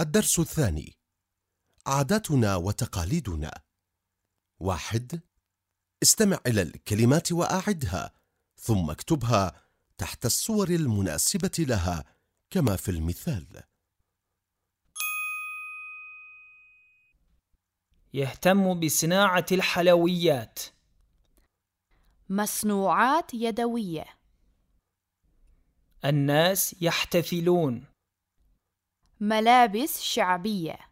الدرس الثاني. عاداتنا وتقاليدنا. واحد استمع إلى الكلمات وأعدها ثم اكتبها تحت الصور المناسبة لها كما في المثال. يهتم بصناعة الحلويات. مصنوعات يدوية. الناس يحتفلون. ملابس شعبية.